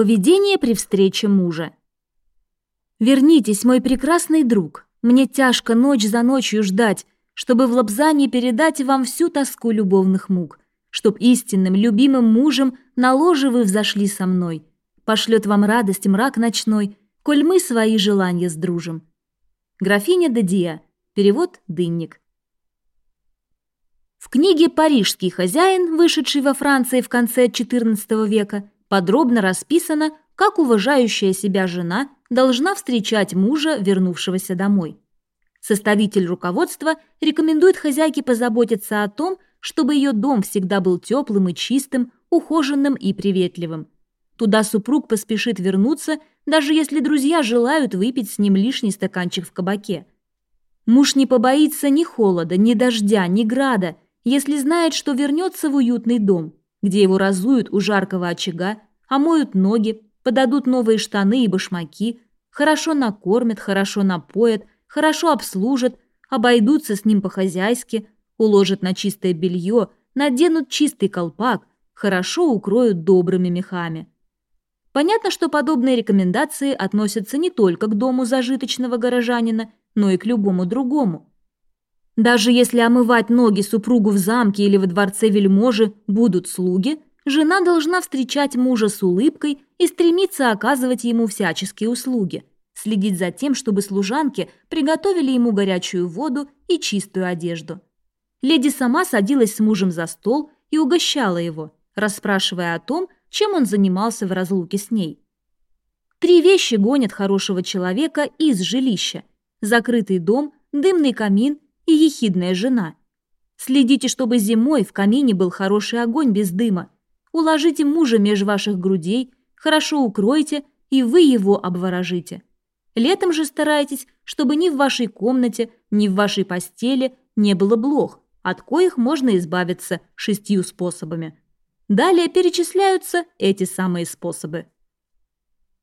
Поведение при встрече мужа. Вернитесь, мой прекрасный друг. Мне тяжко ночь за ночью ждать, чтобы в лапзании передать вам всю тоску любовных мук, чтоб истинным, любимым мужем на ложе вы взошли со мной. Пошлет вам радость мрак ночной, коль мы свои желания сдружим. Графиня Дадия. Перевод Дынник. В книге «Парижский хозяин», вышедшей во Франции в конце XIV века, подробно расписано, как уважающая себя жена должна встречать мужа, вернувшегося домой. Составитель руководства рекомендует хозяйке позаботиться о том, чтобы ее дом всегда был теплым и чистым, ухоженным и приветливым. Туда супруг поспешит вернуться, даже если друзья желают выпить с ним лишний стаканчик в кабаке. Муж не побоится ни холода, ни дождя, ни града, если знает, что вернется в уютный дом – где его разуют у жаркого очага, омоют ноги, подадут новые штаны и башмаки, хорошо накормят, хорошо напоят, хорошо обслужат, обойдутся с ним по-хозяйски, уложат на чистое белье, наденут чистый колпак, хорошо укроют добрыми мехами. Понятно, что подобные рекомендации относятся не только к дому зажиточного горожанина, но и к любому другому – даже если омывать ноги супругу в замке или во дворце вельможи будут слуги, жена должна встречать мужа с улыбкой и стремиться оказывать ему всяческие услуги, следить за тем, чтобы служанки приготовили ему горячую воду и чистую одежду. Леди сама садилась с мужем за стол и угощала его, расспрашивая о том, чем он занимался в разлуке с ней. Три вещи гонят хорошего человека из жилища – закрытый дом, дымный камин – и ехидная жена. Следите, чтобы зимой в камине был хороший огонь без дыма. Уложите мужа меж ваших грудей, хорошо укройте, и вы его обворожите. Летом же старайтесь, чтобы ни в вашей комнате, ни в вашей постели не было блох, от коих можно избавиться шестью способами. Далее перечисляются эти самые способы –